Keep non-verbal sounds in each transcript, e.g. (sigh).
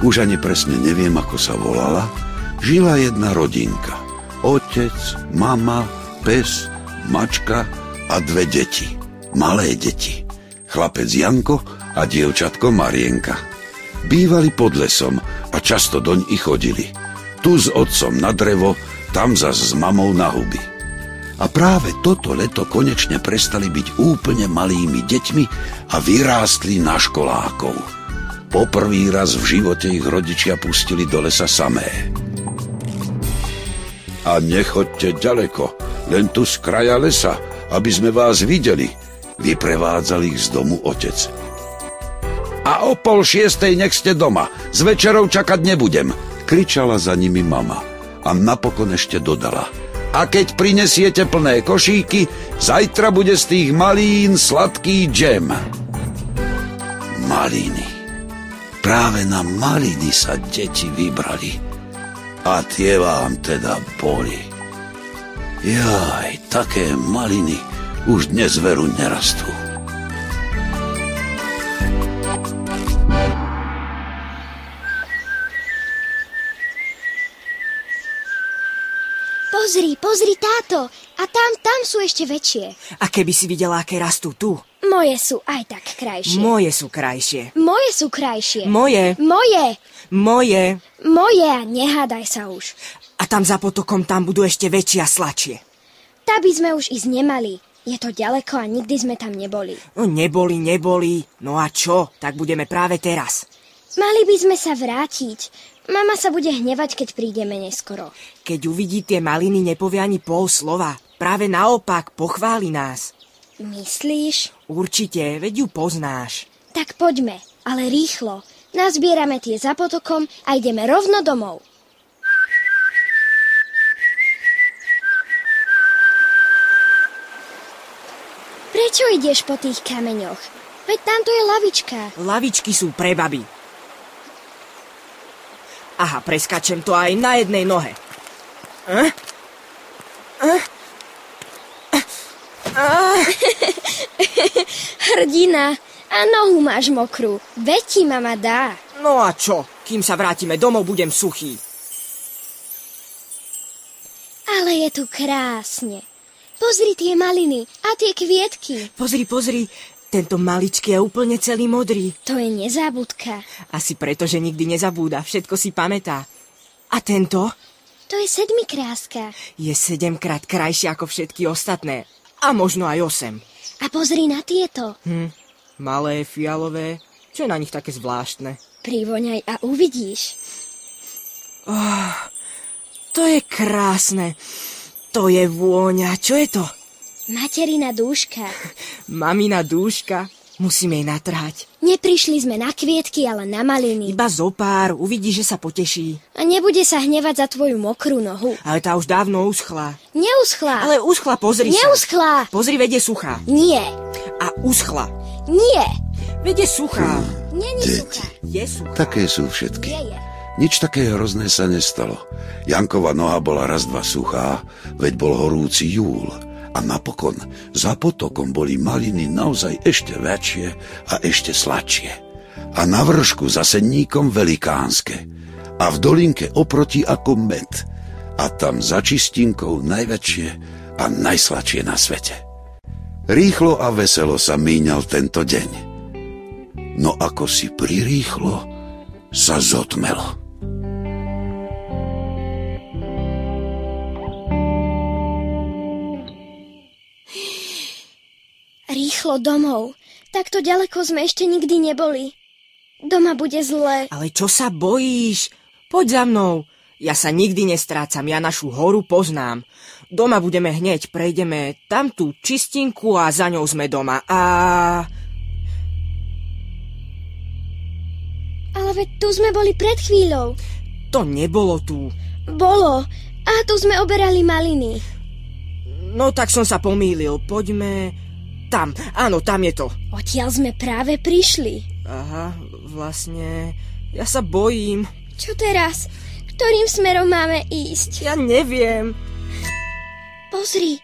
Už ani presne neviem, ako sa volala, žila jedna rodinka. Otec, mama, pes, mačka a dve deti. Malé deti. Chlapec Janko a dievčatko Marienka. Bývali pod lesom a často doň i chodili. Tu s otcom na drevo, tam zas s mamou na huby. A práve toto leto konečne prestali byť úplne malými deťmi a vyrástli na školákov. Poprvý raz v živote ich rodičia pustili do lesa samé. A nechoďte ďaleko, len tu z kraja lesa, aby sme vás videli, vyprevádzal ich z domu otec. A o pol šiestej nech ste doma, s večerou čakať nebudem, kričala za nimi mama. A napokon ešte dodala – a keď prinesiete plné košíky, zajtra bude z tých malín sladký džem. Maliny. Práve na maliny sa deti vybrali. A tie vám teda boli. Jaj, také maliny už dnes veru nerastú. Pozri, pozri táto. A tam, tam sú ešte väčšie. A keby si videla, aké rastú tu. Moje sú aj tak krajšie. Moje sú krajšie. Moje sú krajšie. Moje. Moje. Moje. Moje a nehádaj sa už. A tam za potokom tam budú ešte väčšie a sladšie. Tá by sme už ísť nemali. Je to ďaleko a nikdy sme tam neboli. No neboli, neboli. No a čo? Tak budeme práve teraz. Mali by sme sa vrátiť. Mama sa bude hnevať, keď prídeme neskoro. Keď uvidí tie maliny, nepovie ani pol slova. Práve naopak, pochváli nás. Myslíš? Určite, veď ju poznáš. Tak poďme, ale rýchlo. Nazbierame tie za potokom a ideme rovno domov. Prečo ideš po tých kameňoch? Veď tamto je lavička. Lavičky sú pre baby. Aha, preskačem to aj na jednej nohe. Uh? Hrdina, a nohu máš mokrú. Veď ti mama dá. No a čo? Kým sa vrátime domov, budem suchý. Ale je tu krásne. Pozri tie maliny a tie kvietky. Pozri, pozri, tento maličký je úplne celý modrý. To je nezábudka. Asi preto, že nikdy nezabúda, všetko si pamätá. A tento? To je sedmikráska. Je sedemkrát krajšie ako všetky ostatné. A možno aj osem. A pozri na tieto. Hm, malé, fialové. Čo je na nich také zvláštne? Privoňaj a uvidíš. Oh, to je krásne. To je vôňa. Čo je to? Materina dúška. (laughs) Mamina dúška. Musíme jej natrhať. Neprišli sme na kvietky, ale na maliny. Iba zo pár, uvidí, že sa poteší. A nebude sa hnevať za tvoju mokrú nohu. Ale tá už dávno uschla. Neuschla. Ale uschla, pozri Neuschla. sa. Pozri, vedie suchá. Nie. A uschla. Nie. Vedie suchá. Není Deti. suchá. Je suchá. Také sú všetky. Nie je. Nič také hrozné sa nestalo. Jankova noha bola raz dva suchá, veď bol horúci júl. A napokon za potokom boli maliny naozaj ešte väčšie a ešte sladšie. A na vršku za senníkom velikánske. A v dolinke oproti ako med. A tam za čistinkou najväčšie a najsladšie na svete. Rýchlo a veselo sa míňal tento deň. No ako si prirýchlo, sa zotmelo. Rýchlo domov. Takto ďaleko sme ešte nikdy neboli. Doma bude zle. Ale čo sa bojíš? Poď za mnou. Ja sa nikdy nestrácam, ja našu horu poznám. Doma budeme hneď, prejdeme tam tú čistinku a za ňou sme doma. A... Ale veď tu sme boli pred chvíľou. To nebolo tu. Bolo. A tu sme oberali maliny. No tak som sa pomýlil. Poďme... Tam, áno, tam je to. Odtiaľ sme práve prišli. Aha, vlastne... Ja sa bojím. Čo teraz? Ktorým smerom máme ísť? Ja neviem. Pozri,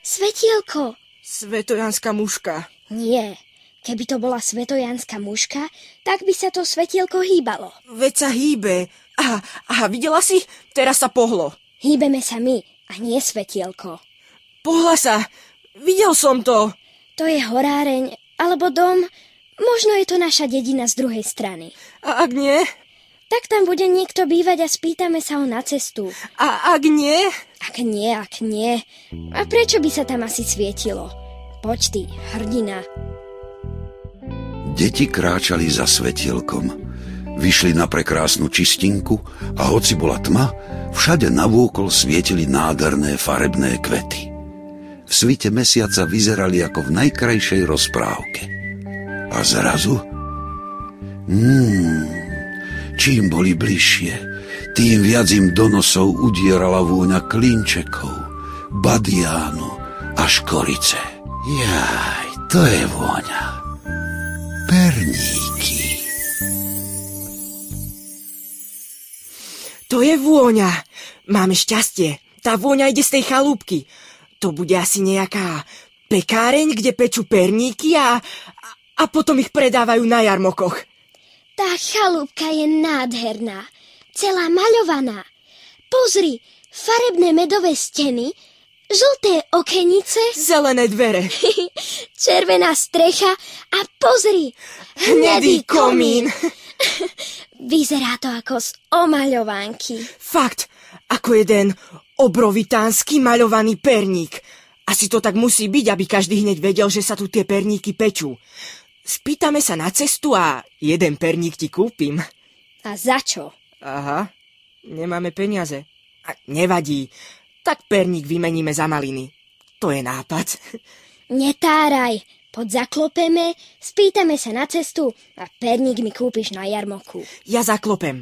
svetielko. Svetojanská muška. Nie, Keby to bola svetojanská muška, tak by sa to svetielko hýbalo. Veď sa hýbe. Aha, aha, videla si? Teraz sa pohlo. Hýbeme sa my a nie svetielko. Pohla sa. Videl som to. To je horáreň alebo dom. Možno je to naša dedina z druhej strany. A ak nie? Tak tam bude niekto bývať a spýtame sa ho na cestu. A ak nie? Ak nie, ak nie. A prečo by sa tam asi svietilo? Poď ty, hrdina. Deti kráčali za svetielkom. Vyšli na prekrásnu čistinku a hoci bola tma, všade navôkol svietili nádherné farebné kvety. V svite mesiaca vyzerali ako v najkrajšej rozprávke. A zrazu... Hmm, čím boli bližšie, tým viac im do nosov udierala vôňa klinčekov, badiánu a škorice. Jaj, to je vôňa perníky. To je vôňa. Máme šťastie. Tá vôňa ide z tej chalúbky. To bude asi nejaká pekáreň, kde pečú perníky a, a potom ich predávajú na jarmokoch. Tá chalúbka je nádherná. Celá maľovaná. Pozri, farebné medové steny, Žlté okenice. Zelené dvere. (laughs) Červená strecha a pozri. Hnedý komín. (laughs) Vyzerá to ako z omaľovánky. Fakt, ako jeden obrovitánsky maľovaný perník. Asi to tak musí byť, aby každý hneď vedel, že sa tu tie perníky pečú. Spýtame sa na cestu a jeden perník ti kúpim. A za čo? Aha, nemáme peniaze. A nevadí, tak perník vymeníme za maliny. To je nápad. Netáraj, poď zaklopeme, spýtame sa na cestu a perník mi kúpiš na jarmoku. Ja zaklopem.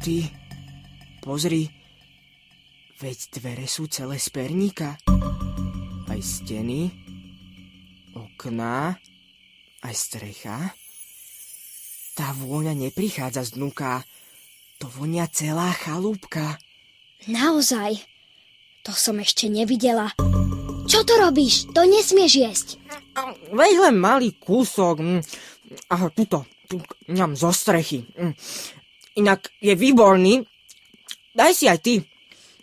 Ty, pozri, veď dvere sú celé z perníka. Aj steny, okná, aj strecha. Tá vôňa neprichádza z dnuka, to vonia celá chalúbka. Naozaj? To som ešte nevidela. Čo to robíš? To nesmieš jesť. Veď len malý kúsok. Mm. A tuto, tu, ňam zo strechy. Mm. Inak je výborný. Daj si aj ty.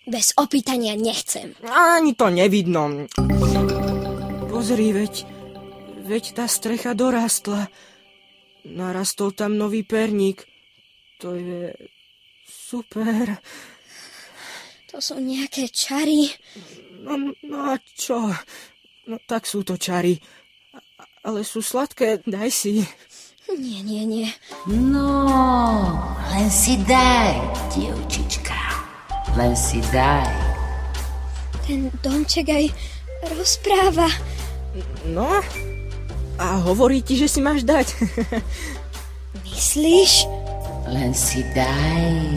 Bez opýtania nechcem. Ani to nevidno. Pozri, veď, veď tá strecha dorastla. Narastol tam nový perník. To je super. To sú nejaké čary. No, no a čo? No tak sú to čary. Ale sú sladké, daj si. Nie, nie, nie. No, len si daj, dievčička. Len si daj. Ten domček aj rozpráva. No, a hovorí ti, že si máš dať. Myslíš? Len si daj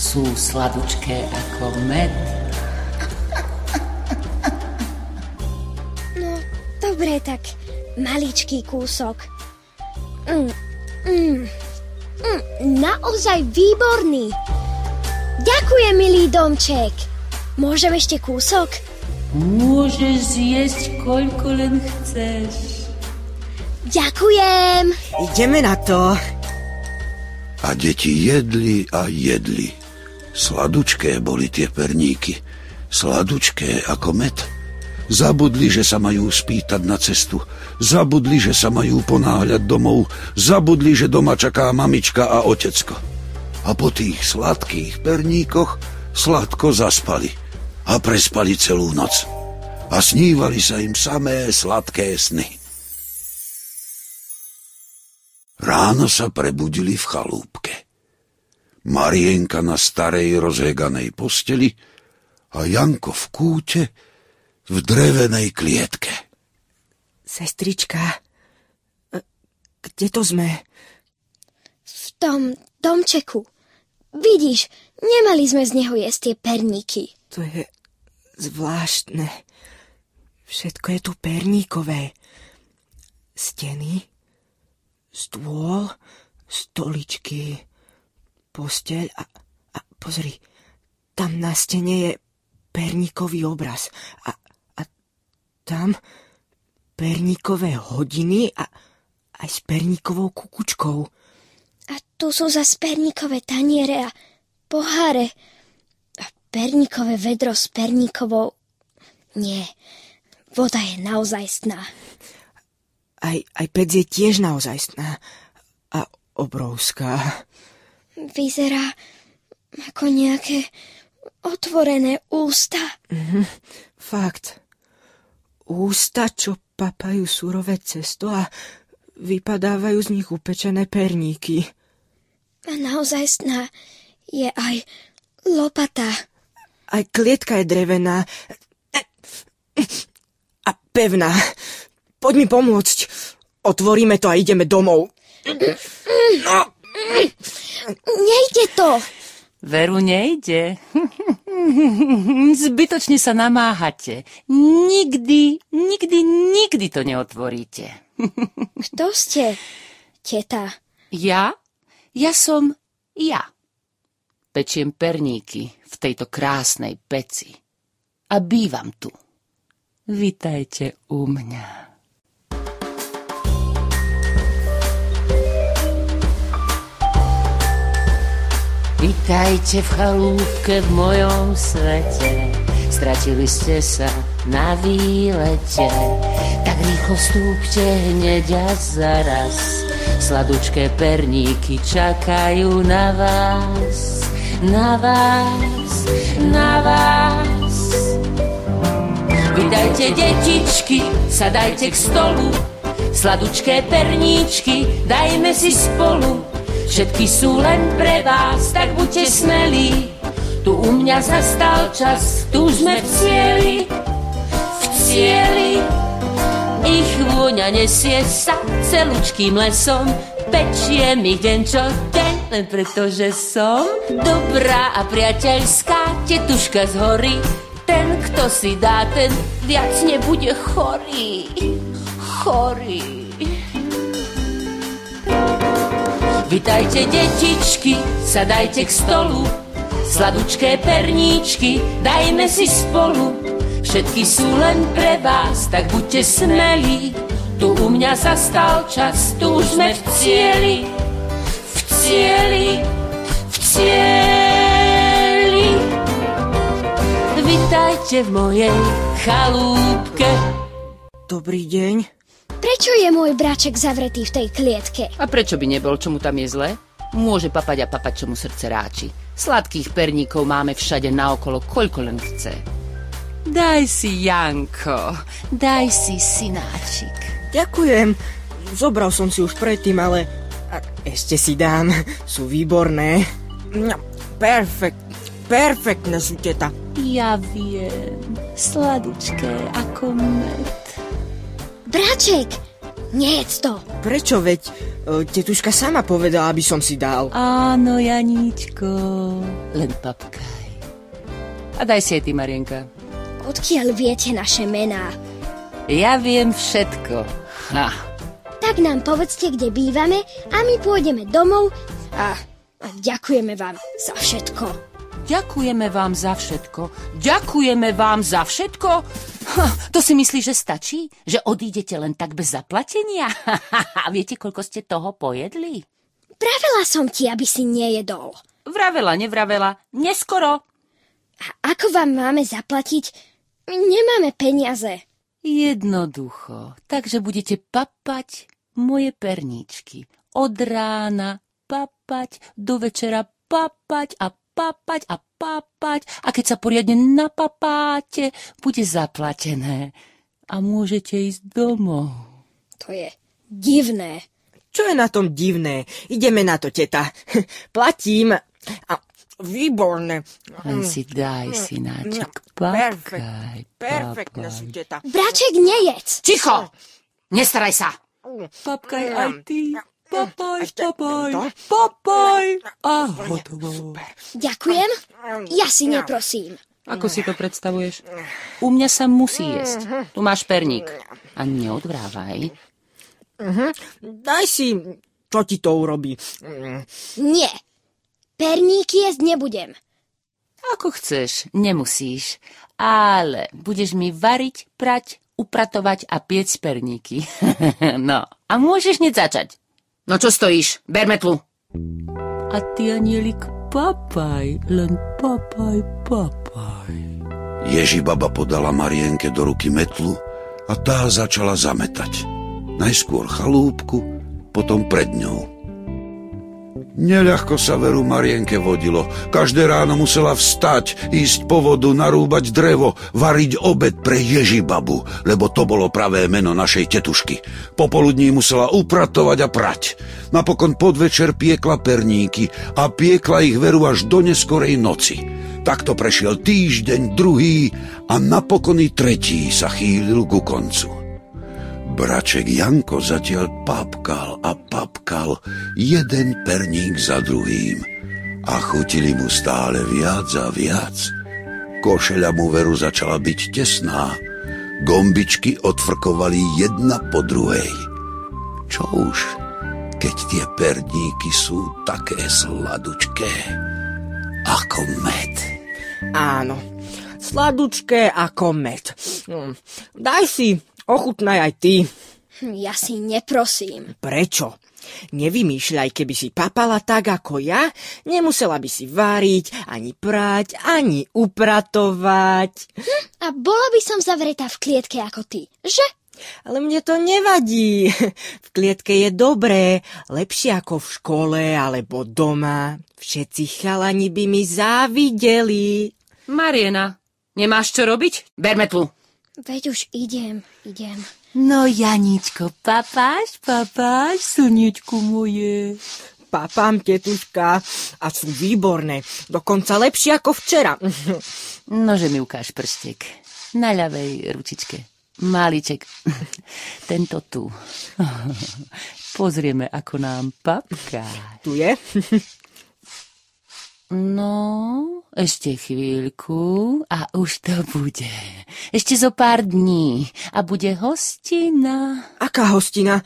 sú sladučké ako med. No, dobre, tak maličký kúsok. Mm, mm, mm, naozaj výborný. Ďakujem, milý domček. Môžem ešte kúsok? Môžeš zjesť, koľko len chceš. Ďakujem. Ideme na to. A deti jedli a jedli. Sladučké boli tie perníky, sladučké ako med. Zabudli, že sa majú spýtať na cestu, zabudli, že sa majú ponáhľať domov, zabudli, že doma čaká mamička a otecko. A po tých sladkých perníkoch sladko zaspali a prespali celú noc. A snívali sa im samé sladké sny. Ráno sa prebudili v chalúbke. Marienka na starej rozheganej posteli a Janko v kúte v drevenej klietke. Sestrička, e, kde to sme? Tom domčeku. Vidíš, nemali sme z neho jesť tie perníky. To je zvláštne. Všetko je tu perníkové. Steny, stôl, stoličky, posteľ a, a pozri, tam na stene je perníkový obraz a, a tam perníkové hodiny a aj s perníkovou kukučkou. A tu sú za perníkové taniere a poháre. A perníkové vedro s perníkovou... Nie, voda je naozajstná. Aj, aj pec je tiež naozajstná a obrovská. Vyzerá ako nejaké otvorené ústa. Fakt. Ústa, čo papajú surové cesto a vypadávajú z nich upečené perníky. A naozajstná je aj lopata. Aj klietka je drevená a pevná. Poď mi pomôcť. Otvoríme to a ideme domov. Nejde to! Veru nejde. Zbytočne sa namáhate. Nikdy, nikdy, nikdy to neotvoríte. Kto ste, teta? Ja? Ja som ja. Pečiem perníky v tejto krásnej peci. A bývam tu. Vítajte u mňa. Vítajte v chalúbke v mojom svete. Stratili ste sa na výlete. Tak rýchlo vstúpte hneď a zaraz. Sladučké perníky čakajú na vás. Na vás, na vás. Vydajte detičky, sadajte k stolu. Sladučké perníčky, dajme si spolu. Všetky sú len pre vás, tak buďte smelí. Tu u mňa zastal čas, tu sme v cieli, v cieli. Ich vôňa nesie sa celúčkým lesom, pečiem ich deň čo deň, len preto, že som dobrá a priateľská tetuška z hory. Ten, kto si dá, ten viac nebude chorý. Chorý. Vitajte detičky, sadajte k stolu, sladučké perníčky, dajme si spolu. Všetky sú len pre vás, tak buďte smelí. Tu u mňa zastal čas, tu už sme v cieli, v cieli, v cieli. Vitajte v mojej chalúbke. Dobrý deň. Prečo je môj braček zavretý v tej klietke? A prečo by nebol, čo mu tam je zle? Môže papať a papať, čo mu srdce ráči. Sladkých perníkov máme všade naokolo, koľko len chce. Daj si, Janko, daj si, synáčik. Ďakujem. Zobral som si už predtým, ale a ešte si dám. Sú výborné. No, Perfekt. Perfektné sú, teta. Ja viem, sladučké ako med. Braček, nejedz to. Prečo veď? e, Tetuška sama povedala, aby som si dal. Áno, Janíčko, len papkaj. A daj si aj ty, Marienka. Odkiaľ viete naše mená? Ja viem všetko. Ha. Tak nám povedzte, kde bývame a my pôjdeme domov a, a ďakujeme vám za všetko. Ďakujeme vám za všetko. Ďakujeme vám za všetko. Ha, to si myslíš, že stačí? Že odídete len tak bez zaplatenia? (laughs) A viete, koľko ste toho pojedli? Pravela som ti, aby si nejedol. Vravela, nevravela. Neskoro. A ako vám máme zaplatiť? Nemáme peniaze. Jednoducho. Takže budete papať moje perníčky. Od rána papať, do večera papať a papať a papať. A keď sa poriadne napapáte, bude zaplatené. A môžete ísť domov. To je divné. Čo je na tom divné? Ideme na to, teta. (laughs) Platím. A, výborné. Len si daj, synáčik. Perfekt. Papkaj, Perfektné papaj. sú, teta. Braček, nejedz. Ticho! Nestaraj sa! Papkaj Mm. aj ty. Papaj, papaj, papaj. A hotovo. Ďakujem. Ja si neprosím. Ako si to predstavuješ? U mňa sa musí jesť. Tu máš perník. A neodvrávaj. Daj si, čo ti to urobí. Mm, Nie. Perníky jesť nebudem. Ako chceš, nemusíš. Ale budeš mi variť, prať, upratovať a piec perníky. (laughs) no, a môžeš hneď začať. No čo stojíš? Ber metlu. A ty, anielik, papaj, len papaj, papaj. Ježi baba podala Marienke do ruky metlu a tá začala zametať. Najskôr chalúbku, potom pred ňou. Neľahko sa veru Marienke vodilo. Každé ráno musela vstať, ísť po vodu, narúbať drevo, variť obed pre Ježibabu, lebo to bolo pravé meno našej tetušky. Popoludní musela upratovať a prať. Napokon podvečer piekla perníky a piekla ich veru až do neskorej noci. Takto prešiel týždeň, druhý a napokon i tretí sa chýlil ku koncu. Braček Janko zatiaľ papkal a papkal jeden perník za druhým a chutili mu stále viac a viac. Košeľa mu veru začala byť tesná. Gombičky odfrkovali jedna po druhej. Čo už, keď tie perníky sú také sladučké ako med. Áno, sladučké ako med. Hm, daj si Ochutnaj aj ty. Ja si neprosím. Prečo? Nevymýšľaj, keby si papala tak ako ja, nemusela by si váriť, ani prať, ani upratovať. Hm, a bola by som zavretá v klietke ako ty, že? Ale mne to nevadí. V klietke je dobré, lepšie ako v škole alebo doma. Všetci chalani by mi závideli. Mariena, nemáš čo robiť? Berme tu. Veď už idem, idem. No, Janičko, papáš, papáš, slniečku moje. Papám, tetuška, a sú výborné. Dokonca lepšie ako včera. (laughs) Nože mi ukáž prstek. Na ľavej ručičke. Malíček. (laughs) Tento tu. (laughs) Pozrieme, ako nám papká. Tu je? No, ešte chvíľku a už to bude. Ešte zo pár dní a bude hostina. Aká hostina?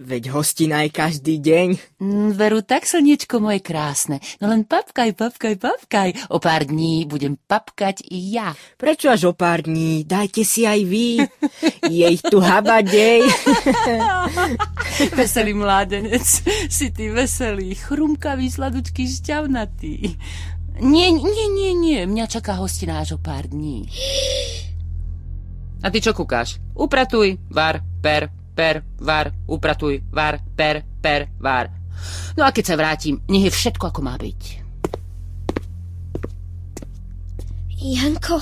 Veď hostina je každý deň. Mm, veru tak, slniečko moje krásne. No len papkaj, papkaj, papkaj. O pár dní budem papkať i ja. Prečo až o pár dní? Dajte si aj vy. Je ich tu habadej. (laughs) veselý mládenec. Si ty veselý, chrumkavý, sladučký, šťavnatý. Nie, nie, nie, nie. Mňa čaká hostina až o pár dní. A ty čo kúkáš? Upratuj, var, per, per, var, upratuj, var, per, per, var. No a keď sa vrátim, nech je všetko, ako má byť. Janko,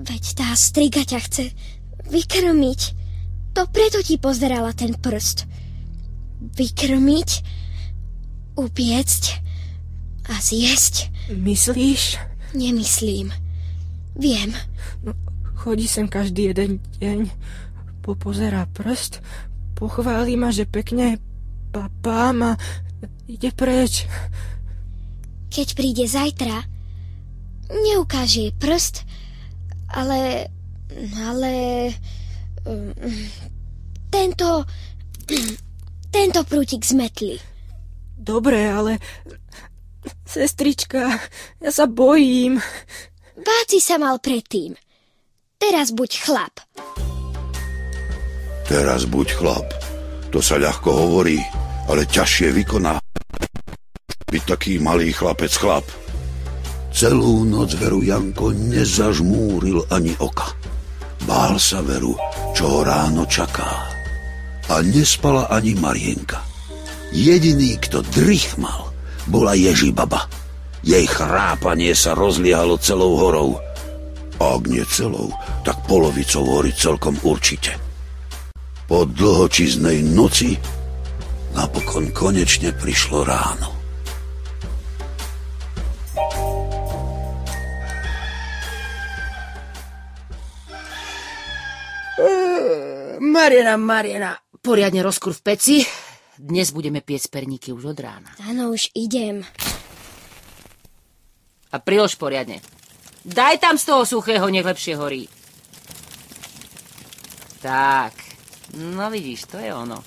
veď tá striga ťa chce vykrmiť. To preto ti pozerala ten prst. Vykrmiť, upiecť a zjesť. Myslíš? Nemyslím. Viem. No, chodí sem každý jeden deň, popozerá prst, pochváli ma, že pekne papá ma ide preč. Keď príde zajtra, neukáže prst, ale... ale... Um, tento... tento prútik zmetli. Dobre, ale... Sestrička, ja sa bojím. Báci sa mal predtým. Teraz buď chlap. Teraz buď chlap. To sa ľahko hovorí, ale ťažšie vykoná. Byť taký malý chlapec chlap. Celú noc veru Janko nezažmúril ani oka. Bál sa veru, čo ho ráno čaká. A nespala ani Marienka. Jediný, kto drych mal, bola Ježibaba. Jej chrápanie sa rozliehalo celou horou. Ak nie celou, tak polovicou hory celkom určite. Po dlhočiznej noci napokon konečne prišlo ráno. Mariana, Mariana, poriadne rozkur v peci. Dnes budeme piec perníky už od rána. Áno, už idem. A prilož poriadne. Daj tam z toho suchého, nech lepšie horí. Tak. No vidíš, to je ono.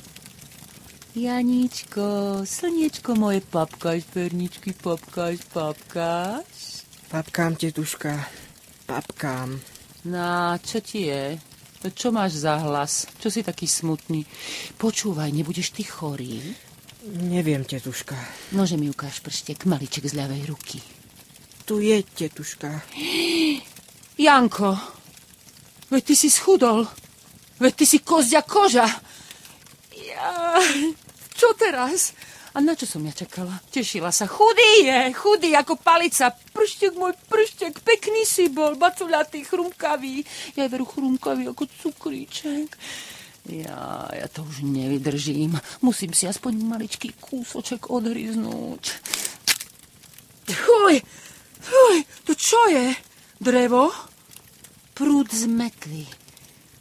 Janíčko, slniečko moje, papkáš, perničky, papkáš, papkáš? Papkám, tetuška, papkám. No, čo ti je? Čo máš za hlas? Čo si taký smutný? Počúvaj, nebudeš ty chorý? Neviem, tetuška. Nože mi ukáž prštek, maliček z ľavej ruky. Tu je, tetuška. (gasps) Janko, veď ty si schudol. Veď ty si kozďa koža. Ja, čo teraz? A na čo som ja čakala? Tešila sa. Chudý je, chudý ako palica. Prštek môj prštek, pekný si bol, bacuľatý, chrumkavý. Ja veru chrumkavý ako cukríček. Ja, ja to už nevydržím. Musím si aspoň maličký kúsoček odhryznúť. Chuj, chuj, to čo je? Drevo? Prúd z metvy.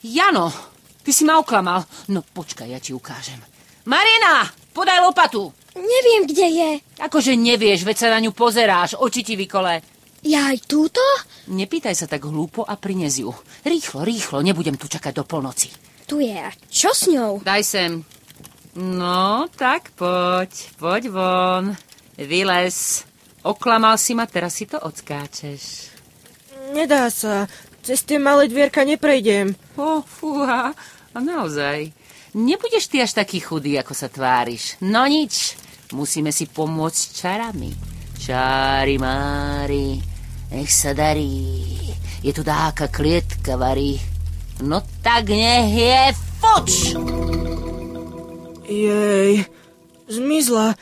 Jano, ty si ma oklamal. No počkaj, ja ti ukážem. Marina, podaj lopatu. Neviem, kde je. Akože nevieš, veď sa na ňu pozeráš, oči ti vykole. Ja aj túto? Nepýtaj sa tak hlúpo a prines ju. Rýchlo, rýchlo, nebudem tu čakať do polnoci. Tu je. A čo s ňou? Daj sem. No, tak poď, poď von. Vylez. Oklamal si ma, teraz si to odskáčeš. Nedá sa. Cez tie malé dvierka neprejdem. O, fúha, a naozaj. Nebudeš ty až taký chudý, ako sa tváriš. No nič, musíme si pomôcť čarami. Čári mári, nech sa darí. Je tu dáka klietka varí. No tak nech je fuč! Jej, zmizla.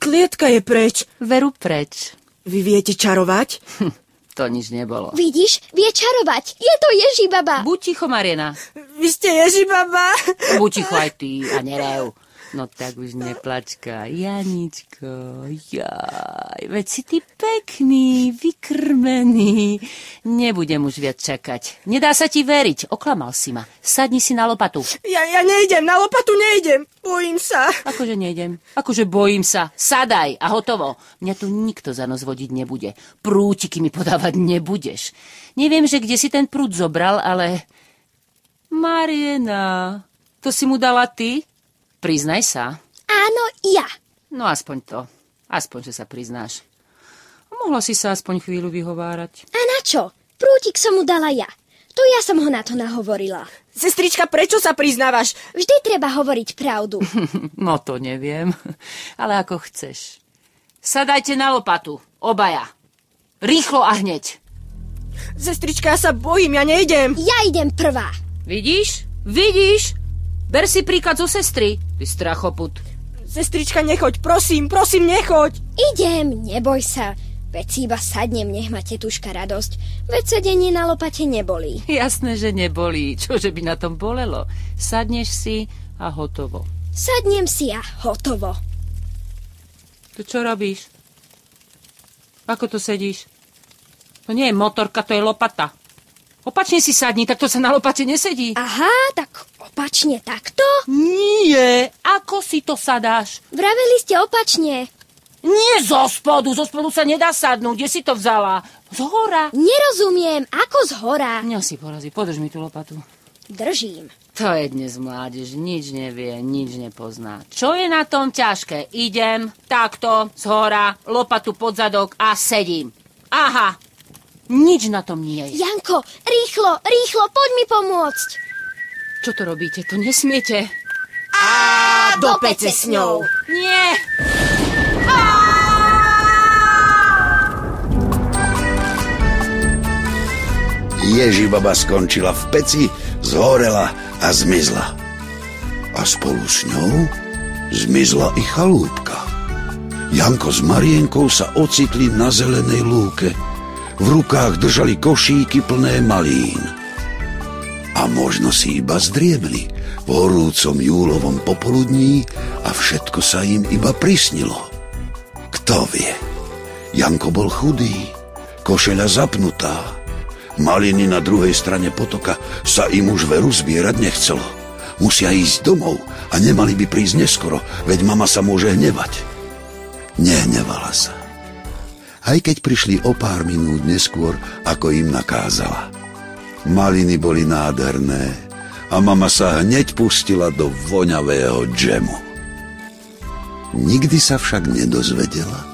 Klietka je preč. Veru preč. Vy viete čarovať? Hm, (laughs) to nič nebolo. Vidíš, vie čarovať. Je to Ježibaba. Buď ticho, Mariana. Vy ste Ježibaba? Buď ticho aj ty a nerev. No tak už neplačka. Janičko, jaj, veď si ty pekný, vykrmený. Nebudem už viac čakať. Nedá sa ti veriť, oklamal si ma. Sadni si na lopatu. Ja, ja nejdem, na lopatu nejdem. Bojím sa. Akože nejdem, akože bojím sa. Sadaj a hotovo. Mňa tu nikto za nos vodiť nebude. Prútiky mi podávať nebudeš. Neviem, že kde si ten prúd zobral, ale... Mariena, to si mu dala ty? Priznaj sa. Áno, ja. No aspoň to. Aspoň, že sa priznáš. Mohla si sa aspoň chvíľu vyhovárať. A na čo? Prútik som mu dala ja. To ja som ho na to nahovorila. Sestrička, prečo sa priznávaš? Vždy treba hovoriť pravdu. (laughs) no to neviem, ale ako chceš. Sadajte na lopatu, obaja. Rýchlo a hneď. Sestrička, ja sa bojím, ja nejdem. Ja idem prvá. Vidíš? Vidíš? Ber si príklad zo sestry, ty strachoput. Sestrička, nechoď, prosím, prosím, nechoď. Idem, neboj sa. Veď si iba sadnem, nech má tetuška radosť. Veď sedenie na lopate nebolí. Jasné, že nebolí. Čože by na tom bolelo? Sadneš si a hotovo. Sadnem si a hotovo. To čo robíš? Ako to sedíš? To nie je motorka, to je lopata. Opačne si sadni, tak to sa na lopate nesedí. Aha, tak opačne takto? Nie, ako si to sadáš? Vraveli ste opačne. Nie zo spodu, zo spodu sa nedá sadnúť. Kde si to vzala? Z hora. Nerozumiem, ako z hora? Mňa si porazí, podrž mi tú lopatu. Držím. To je dnes mládež, nič nevie, nič nepozná. Čo je na tom ťažké? Idem takto, z hora, lopatu pod zadok a sedím. Aha, nič na tom nie je. Janko, rýchlo, rýchlo, poď mi pomôcť. Čo to robíte? To nesmiete. A do pece s ňou. Nie. Ježibaba skončila v peci, zhorela a zmizla. A spolu s ňou zmizla i chalúbka. Janko s Marienkou sa ocitli na zelenej lúke – v rukách držali košíky plné malín. A možno si iba zdriemli v horúcom júlovom popoludní a všetko sa im iba prisnilo. Kto vie? Janko bol chudý, košeľa zapnutá. Maliny na druhej strane potoka sa im už veru zbierať nechcelo. Musia ísť domov a nemali by prísť neskoro, veď mama sa môže hnevať. Nehnevala sa aj keď prišli o pár minút neskôr, ako im nakázala. Maliny boli nádherné a mama sa hneď pustila do voňavého džemu. Nikdy sa však nedozvedela,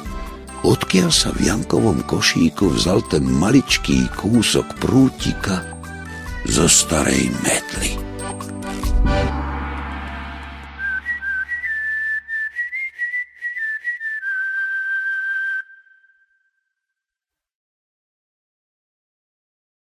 odkiaľ sa v Jankovom košíku vzal ten maličký kúsok prútika zo starej metly.